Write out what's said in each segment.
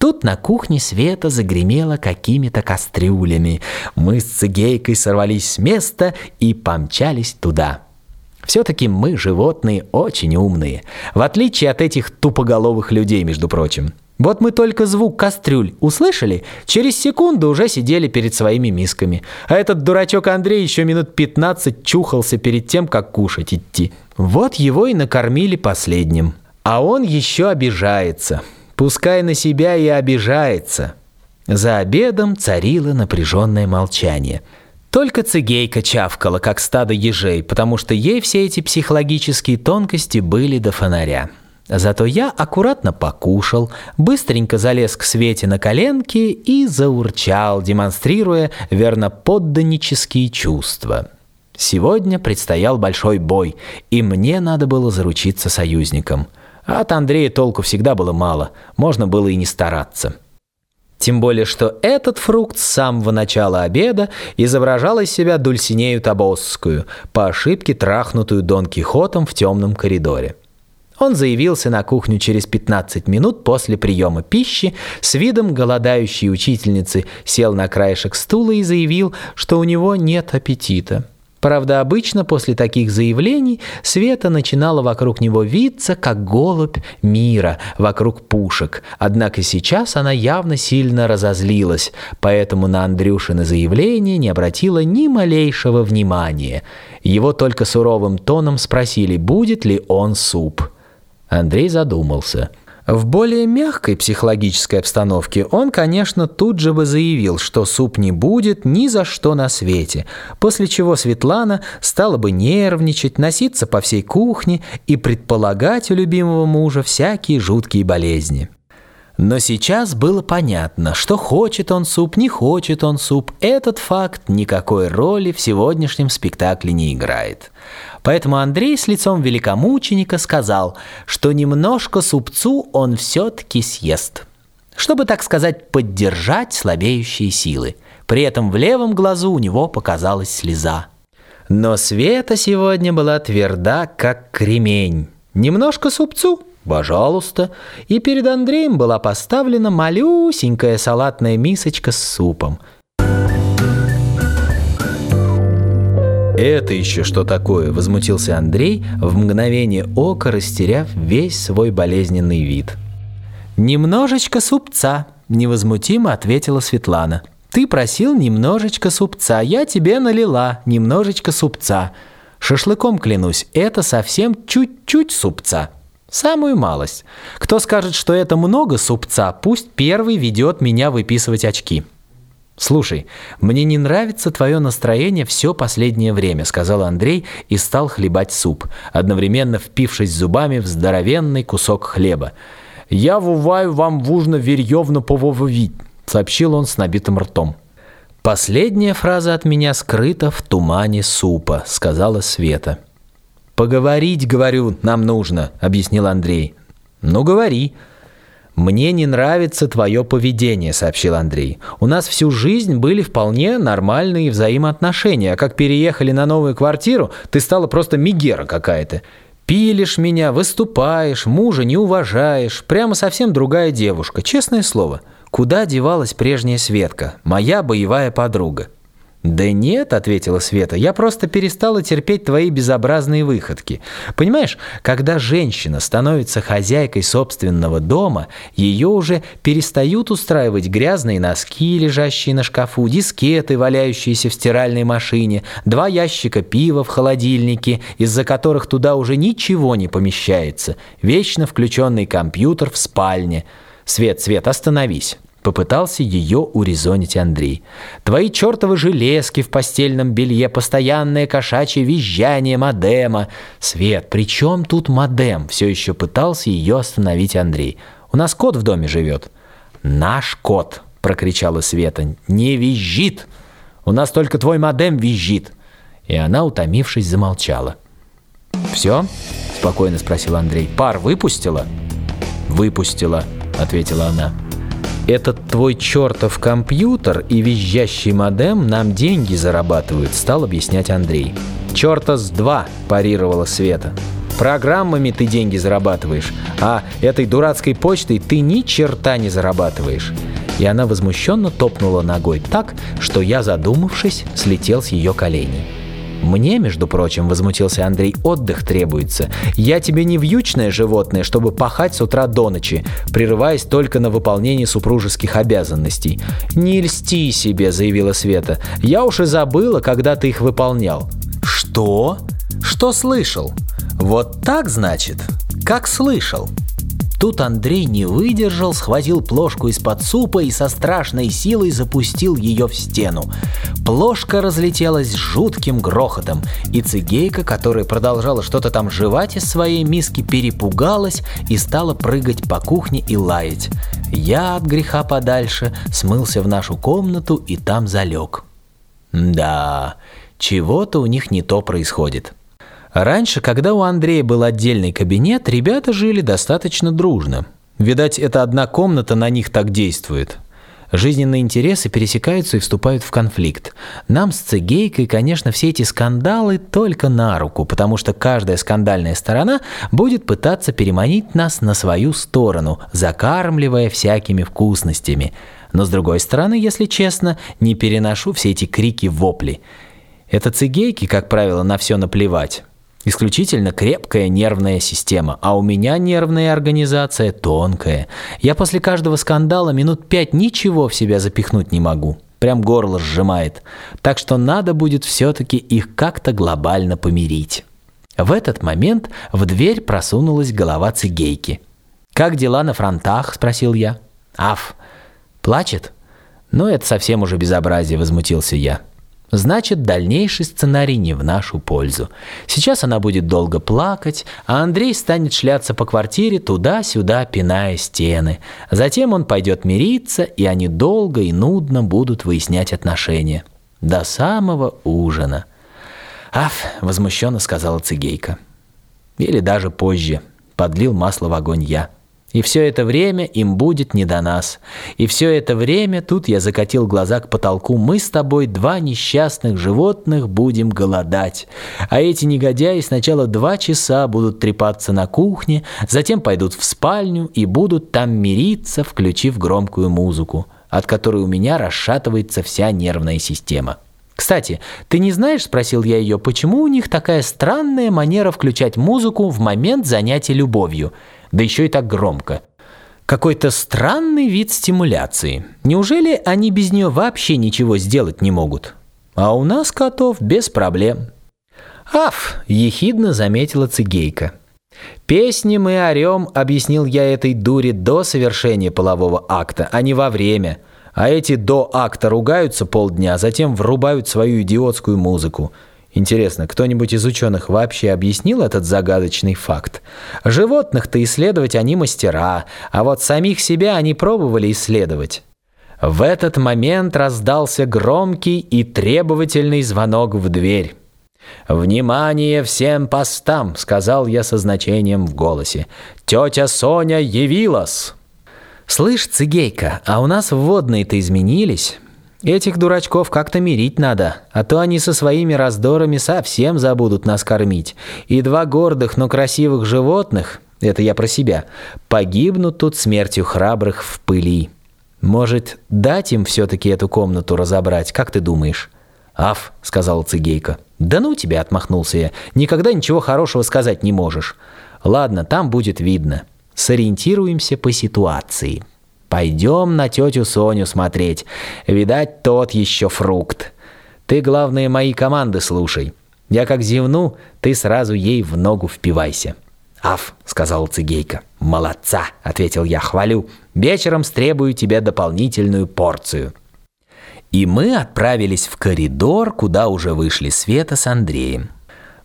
Тут на кухне Света загремела какими-то кастрюлями. Мы с Цигейкой сорвались с места и помчались туда. Все-таки мы, животные, очень умные. В отличие от этих тупоголовых людей, между прочим. Вот мы только звук кастрюль услышали, через секунду уже сидели перед своими мисками. А этот дурачок Андрей еще минут 15 чухался перед тем, как кушать идти. Вот его и накормили последним. А он еще обижается. Пускай на себя и обижается. За обедом царило напряженное молчание. Только цигейка чавкала, как стадо ежей, потому что ей все эти психологические тонкости были до фонаря. Зато я аккуратно покушал, быстренько залез к Свете на коленки и заурчал, демонстрируя верноподданнические чувства. Сегодня предстоял большой бой, и мне надо было заручиться союзником. От Андрея толку всегда было мало, можно было и не стараться. Тем более, что этот фрукт с самого начала обеда изображал из себя Дульсинею Табосскую, по ошибке трахнутую Дон Кихотом в темном коридоре. Он заявился на кухню через 15 минут после приема пищи, с видом голодающей учительницы сел на краешек стула и заявил, что у него нет аппетита. Правда, обычно после таких заявлений Света начинала вокруг него виться, как голубь мира вокруг пушек. Однако сейчас она явно сильно разозлилась, поэтому на Андрюшины заявление не обратила ни малейшего внимания. Его только суровым тоном спросили, будет ли он суп. Андрей задумался. В более мягкой психологической обстановке он, конечно, тут же бы заявил, что суп не будет ни за что на свете, после чего Светлана стала бы нервничать, носиться по всей кухне и предполагать у любимого мужа всякие жуткие болезни. Но сейчас было понятно, что хочет он суп, не хочет он суп, этот факт никакой роли в сегодняшнем спектакле не играет. Поэтому Андрей с лицом великомученика сказал, что немножко супцу он все-таки съест, чтобы, так сказать, поддержать слабеющие силы. При этом в левом глазу у него показалась слеза. Но Света сегодня была тверда, как кремень. Немножко супцу – «Пожалуйста». И перед Андреем была поставлена малюсенькая салатная мисочка с супом. «Это еще что такое?» – возмутился Андрей, в мгновение ока растеряв весь свой болезненный вид. «Немножечко супца», – невозмутимо ответила Светлана. «Ты просил немножечко супца, я тебе налила немножечко супца. Шашлыком клянусь, это совсем чуть-чуть супца». Самую малость. Кто скажет, что это много супца, пусть первый ведет меня выписывать очки. «Слушай, мне не нравится твое настроение все последнее время», сказал Андрей и стал хлебать суп, одновременно впившись зубами в здоровенный кусок хлеба. «Я вуваю вам вужно верьевно повововить», сообщил он с набитым ртом. «Последняя фраза от меня скрыта в тумане супа», сказала Света. «Поговорить, говорю, нам нужно», — объяснил Андрей. «Ну, говори». «Мне не нравится твое поведение», — сообщил Андрей. «У нас всю жизнь были вполне нормальные взаимоотношения, а как переехали на новую квартиру, ты стала просто мигера какая-то. Пилишь меня, выступаешь, мужа не уважаешь, прямо совсем другая девушка, честное слово. Куда девалась прежняя Светка, моя боевая подруга?» «Да нет», — ответила Света, — «я просто перестала терпеть твои безобразные выходки. Понимаешь, когда женщина становится хозяйкой собственного дома, ее уже перестают устраивать грязные носки, лежащие на шкафу, дискеты, валяющиеся в стиральной машине, два ящика пива в холодильнике, из-за которых туда уже ничего не помещается, вечно включенный компьютер в спальне. Свет, Свет, остановись». Попытался ее урезонить Андрей. «Твои чертовы железки в постельном белье, постоянное кошачье визжание модема». «Свет, при чем тут модем?» Все еще пытался ее остановить Андрей. «У нас кот в доме живет». «Наш кот!» – прокричала Света. «Не визжит! У нас только твой модем визжит!» И она, утомившись, замолчала. «Все?» – спокойно спросил Андрей. «Пар выпустила?» «Выпустила», – ответила она. «Этот твой чертов компьютер и визжащий модем нам деньги зарабатывают», — стал объяснять Андрей. «Черта с два», — парировала Света. Программами ты деньги зарабатываешь, а этой дурацкой почтой ты ни черта не зарабатываешь. И она возмущенно топнула ногой так, что я, задумавшись, слетел с ее коленей. Мне, между прочим, возмутился Андрей, отдых требуется. Я тебе не вьючное животное, чтобы пахать с утра до ночи, прерываясь только на выполнение супружеских обязанностей. Не льсти себе, заявила Света. Я уж и забыла, когда ты их выполнял. Что? Что слышал? Вот так, значит? Как слышал? Тут Андрей не выдержал, схватил плошку из-под супа и со страшной силой запустил ее в стену. Плошка разлетелась жутким грохотом, и цигейка, которая продолжала что-то там жевать из своей миски, перепугалась и стала прыгать по кухне и лаять. Я от греха подальше смылся в нашу комнату и там залег. Да, чего-то у них не то происходит. Раньше, когда у Андрея был отдельный кабинет, ребята жили достаточно дружно. Видать, эта одна комната на них так действует. Жизненные интересы пересекаются и вступают в конфликт. Нам с Цигейкой, конечно, все эти скандалы только на руку, потому что каждая скандальная сторона будет пытаться переманить нас на свою сторону, закармливая всякими вкусностями. Но с другой стороны, если честно, не переношу все эти крики-вопли. Это Цигейки, как правило, на все наплевать. Исключительно крепкая нервная система, а у меня нервная организация тонкая. Я после каждого скандала минут пять ничего в себя запихнуть не могу. Прям горло сжимает. Так что надо будет все-таки их как-то глобально помирить. В этот момент в дверь просунулась голова цигейки. «Как дела на фронтах?» – спросил я. «Аф, плачет?» «Ну, это совсем уже безобразие», – возмутился я. Значит, дальнейший сценарий не в нашу пользу. Сейчас она будет долго плакать, а Андрей станет шляться по квартире туда-сюда, пиная стены. Затем он пойдет мириться, и они долго и нудно будут выяснять отношения. До самого ужина. «Аф!» — возмущенно сказала Цигейка. Или даже позже. Подлил масло в огонь я. И все это время им будет не до нас. И все это время, тут я закатил глаза к потолку, мы с тобой, два несчастных животных, будем голодать. А эти негодяи сначала два часа будут трепаться на кухне, затем пойдут в спальню и будут там мириться, включив громкую музыку, от которой у меня расшатывается вся нервная система. «Кстати, ты не знаешь, — спросил я ее, — почему у них такая странная манера включать музыку в момент занятия любовью?» Да еще и так громко. Какой-то странный вид стимуляции. Неужели они без нее вообще ничего сделать не могут? А у нас котов без проблем. «Аф!» – ехидно заметила цигейка. «Песни мы орем», – объяснил я этой дуре до совершения полового акта, а не во время. А эти до акта ругаются полдня, затем врубают свою идиотскую музыку – Интересно, кто-нибудь из ученых вообще объяснил этот загадочный факт? Животных-то исследовать они мастера, а вот самих себя они пробовали исследовать. В этот момент раздался громкий и требовательный звонок в дверь. «Внимание всем постам!» — сказал я со значением в голосе. «Тетя Соня явилась!» «Слышь, цигейка, а у нас вводные-то изменились?» Этих дурачков как-то мирить надо, а то они со своими раздорами совсем забудут нас кормить. И два гордых, но красивых животных, это я про себя, погибнут тут смертью храбрых в пыли. Может, дать им все-таки эту комнату разобрать, как ты думаешь?» «Аф», — сказала Цигейка. «Да ну тебя», — отмахнулся я. «Никогда ничего хорошего сказать не можешь». «Ладно, там будет видно. Сориентируемся по ситуации». Пойдем на тетю Соню смотреть. Видать, тот еще фрукт. Ты, главное, мои команды слушай. Я как зевну, ты сразу ей в ногу впивайся». «Аф», — сказал Цигейка. «Молодца», — ответил я, — «хвалю. Вечером стребую тебе дополнительную порцию». И мы отправились в коридор, куда уже вышли Света с Андреем.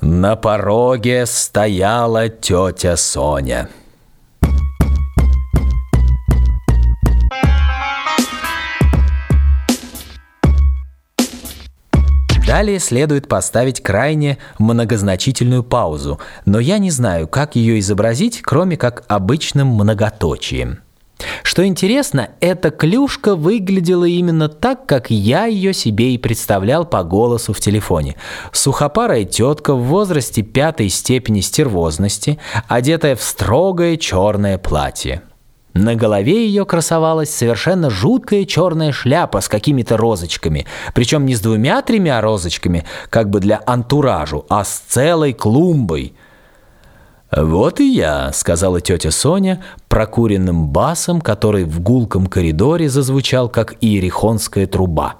На пороге стояла тетя Соня. Далее следует поставить крайне многозначительную паузу, но я не знаю, как ее изобразить, кроме как обычным многоточием. Что интересно, эта клюшка выглядела именно так, как я ее себе и представлял по голосу в телефоне. Сухопарая тетка в возрасте пятой степени стервозности, одетая в строгое черное платье. На голове ее красовалась совершенно жуткая черная шляпа с какими-то розочками, причем не с двумя-тремя розочками, как бы для антуражу, а с целой клумбой – «Вот и я», — сказала тетя Соня прокуренным басом, который в гулком коридоре зазвучал, как иерихонская труба.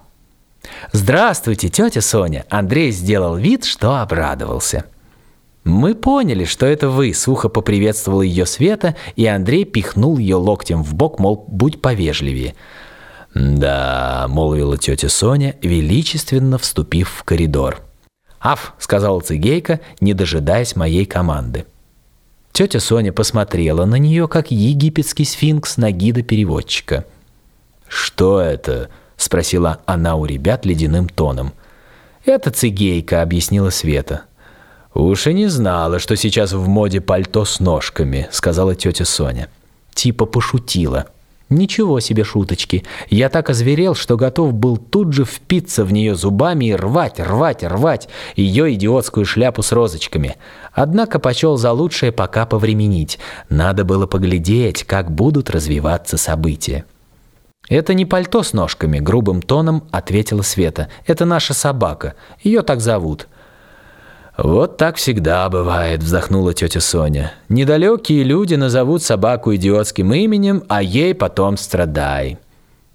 «Здравствуйте, тетя Соня!» Андрей сделал вид, что обрадовался. «Мы поняли, что это вы», — сухо поприветствовала ее Света, и Андрей пихнул ее локтем в бок, мол, будь повежливее. «Да», — молвила тетя Соня, величественно вступив в коридор. «Аф», — сказала цигейка, не дожидаясь моей команды. Тетя Соня посмотрела на нее, как египетский сфинкс на гида-переводчика. «Что это?» – спросила она у ребят ледяным тоном. «Это цигейка», – объяснила Света. «Уж и не знала, что сейчас в моде пальто с ножками», – сказала тетя Соня. Типа пошутила. Ничего себе шуточки. Я так озверел, что готов был тут же впиться в нее зубами и рвать, рвать, рвать ее идиотскую шляпу с розочками. Однако почел за лучшее пока повременить. Надо было поглядеть, как будут развиваться события. «Это не пальто с ножками», — грубым тоном ответила Света. «Это наша собака. Ее так зовут». «Вот так всегда бывает», — вздохнула тетя Соня. «Недалекие люди назовут собаку идиотским именем, а ей потом страдай».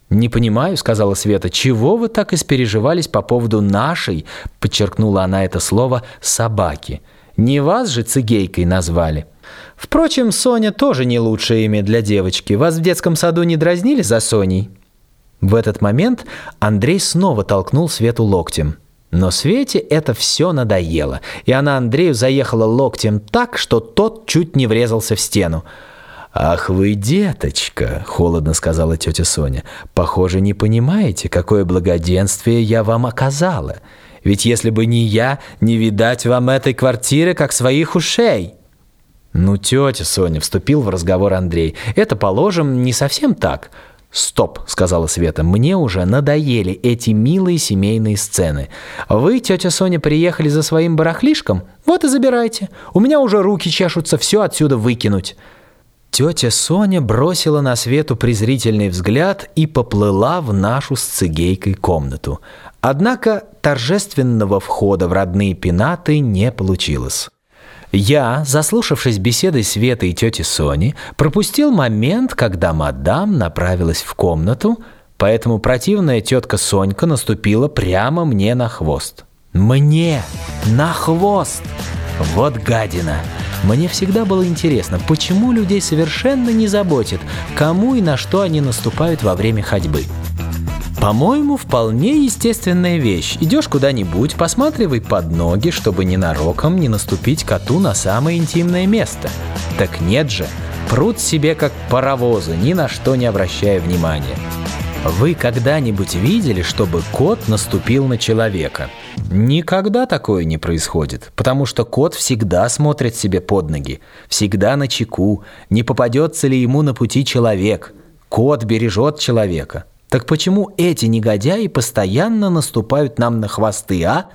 «Не понимаю», — сказала Света, — «чего вы так испереживались по поводу нашей, — подчеркнула она это слово, — собаки? Не вас же цигейкой назвали». «Впрочем, Соня тоже не лучшее имя для девочки. Вас в детском саду не дразнили за Соней?» В этот момент Андрей снова толкнул Свету локтем. Но Свете это все надоело, и она Андрею заехала локтем так, что тот чуть не врезался в стену. «Ах вы, деточка!» — холодно сказала тетя Соня. «Похоже, не понимаете, какое благоденствие я вам оказала. Ведь если бы не я, не видать вам этой квартиры, как своих ушей». «Ну, тетя Соня», — вступил в разговор Андрей, — «это, положим, не совсем так». «Стоп», — сказала Света, — «мне уже надоели эти милые семейные сцены. Вы, тетя Соня, приехали за своим барахлишком? Вот и забирайте. У меня уже руки чешутся все отсюда выкинуть». Тетя Соня бросила на Свету презрительный взгляд и поплыла в нашу с цигейкой комнату. Однако торжественного входа в родные пенаты не получилось. Я, заслушавшись беседой Светы и тети Сони, пропустил момент, когда мадам направилась в комнату, поэтому противная тетка Сонька наступила прямо мне на хвост. Мне на хвост! Вот гадина! Мне всегда было интересно, почему людей совершенно не заботит, кому и на что они наступают во время ходьбы. По-моему, вполне естественная вещь. Идешь куда-нибудь, посматривай под ноги, чтобы ненароком не наступить коту на самое интимное место. Так нет же, прут себе как паровозы, ни на что не обращая внимания. Вы когда-нибудь видели, чтобы кот наступил на человека? Никогда такое не происходит, потому что кот всегда смотрит себе под ноги, всегда на чеку, не попадется ли ему на пути человек. Кот бережет человека. Так почему эти негодяи постоянно наступают нам на хвосты, а?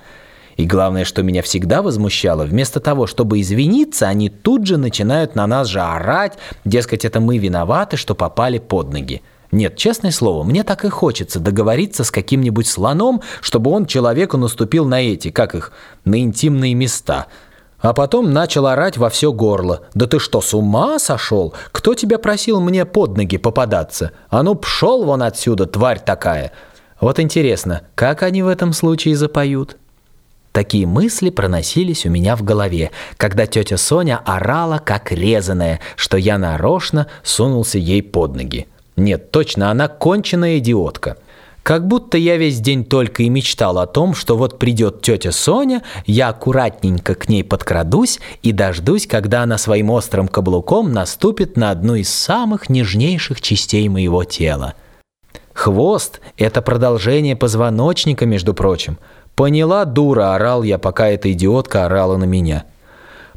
И главное, что меня всегда возмущало, вместо того, чтобы извиниться, они тут же начинают на нас же орать, дескать, это мы виноваты, что попали под ноги. Нет, честное слово, мне так и хочется договориться с каким-нибудь слоном, чтобы он человеку наступил на эти, как их, на интимные места – а потом начал орать во все горло. «Да ты что, с ума сошел? Кто тебя просил мне под ноги попадаться? А ну, пшел вон отсюда, тварь такая!» Вот интересно, как они в этом случае запоют? Такие мысли проносились у меня в голове, когда тетя Соня орала, как резаная, что я нарочно сунулся ей под ноги. Нет, точно, она конченая идиотка. Как будто я весь день только и мечтал о том, что вот придет тетя Соня, я аккуратненько к ней подкрадусь и дождусь, когда она своим острым каблуком наступит на одну из самых нежнейших частей моего тела. Хвост – это продолжение позвоночника, между прочим. Поняла, дура, орал я, пока эта идиотка орала на меня.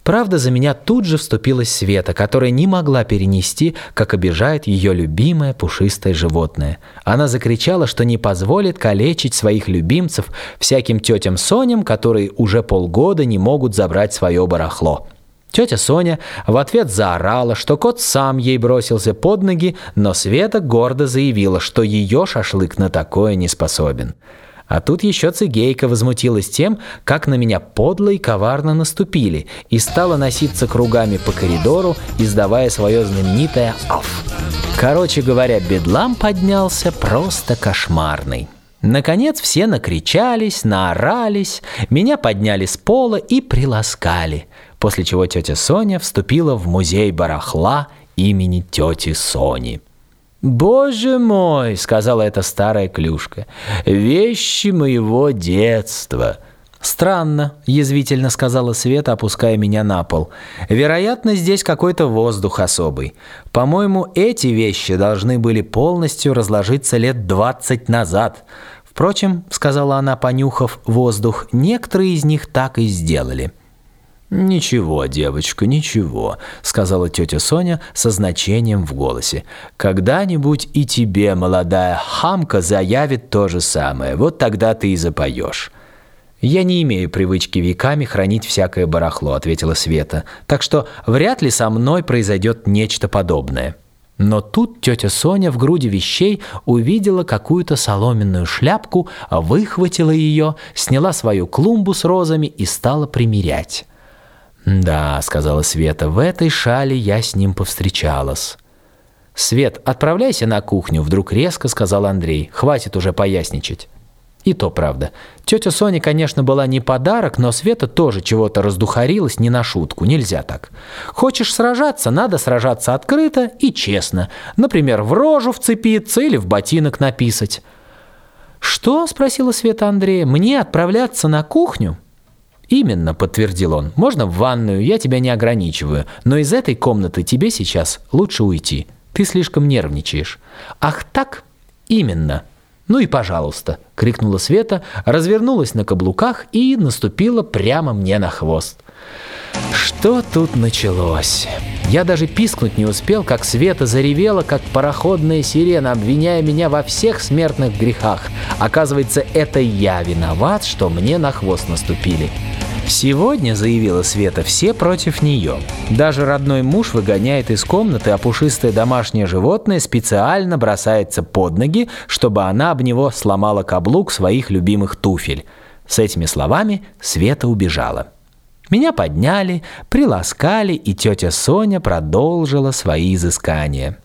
Правда, за меня тут же вступилась Света, которая не могла перенести, как обижает ее любимое пушистое животное. Она закричала, что не позволит калечить своих любимцев всяким тетям Соням, которые уже полгода не могут забрать свое барахло. Тетя Соня в ответ заорала, что кот сам ей бросился под ноги, но Света гордо заявила, что ее шашлык на такое не способен. А тут еще цигейка возмутилась тем, как на меня подло и коварно наступили, и стала носиться кругами по коридору, издавая свое знаменитое «аф». Короче говоря, бедлам поднялся просто кошмарный. Наконец все накричались, наорались, меня подняли с пола и приласкали, после чего тетя Соня вступила в музей барахла имени тети Сони. «Боже мой!» — сказала эта старая клюшка. «Вещи моего детства!» «Странно», — язвительно сказала Света, опуская меня на пол. «Вероятно, здесь какой-то воздух особый. По-моему, эти вещи должны были полностью разложиться лет двадцать назад. Впрочем, — сказала она, понюхав воздух, — некоторые из них так и сделали». «Ничего, девочка, ничего», — сказала тетя Соня со значением в голосе. «Когда-нибудь и тебе, молодая хамка, заявит то же самое. Вот тогда ты и запоешь». «Я не имею привычки веками хранить всякое барахло», — ответила Света. «Так что вряд ли со мной произойдет нечто подобное». Но тут тетя Соня в груди вещей увидела какую-то соломенную шляпку, выхватила ее, сняла свою клумбу с розами и стала примерять. «Да», — сказала Света, — «в этой шале я с ним повстречалась». «Свет, отправляйся на кухню», — вдруг резко сказал Андрей. «Хватит уже поясничать». И то правда. Тетя Соня, конечно, была не подарок, но Света тоже чего-то раздухарилась не на шутку. Нельзя так. Хочешь сражаться, надо сражаться открыто и честно. Например, в рожу вцепиться или в ботинок написать. «Что?» – спросила Света Андрея. «Мне отправляться на кухню?» «Именно», — подтвердил он. «Можно в ванную, я тебя не ограничиваю, но из этой комнаты тебе сейчас лучше уйти. Ты слишком нервничаешь». «Ах так? Именно». «Ну и пожалуйста», — крикнула Света, развернулась на каблуках и наступила прямо мне на хвост. Что тут началось? Я даже пискнуть не успел, как Света заревела, как пароходная сирена, обвиняя меня во всех смертных грехах. Оказывается, это я виноват, что мне на хвост наступили. Сегодня, заявила Света, все против нее. Даже родной муж выгоняет из комнаты, а пушистое домашнее животное специально бросается под ноги, чтобы она об него сломала каблук своих любимых туфель. С этими словами Света убежала. Меня подняли, приласкали, и тетя Соня продолжила свои изыскания.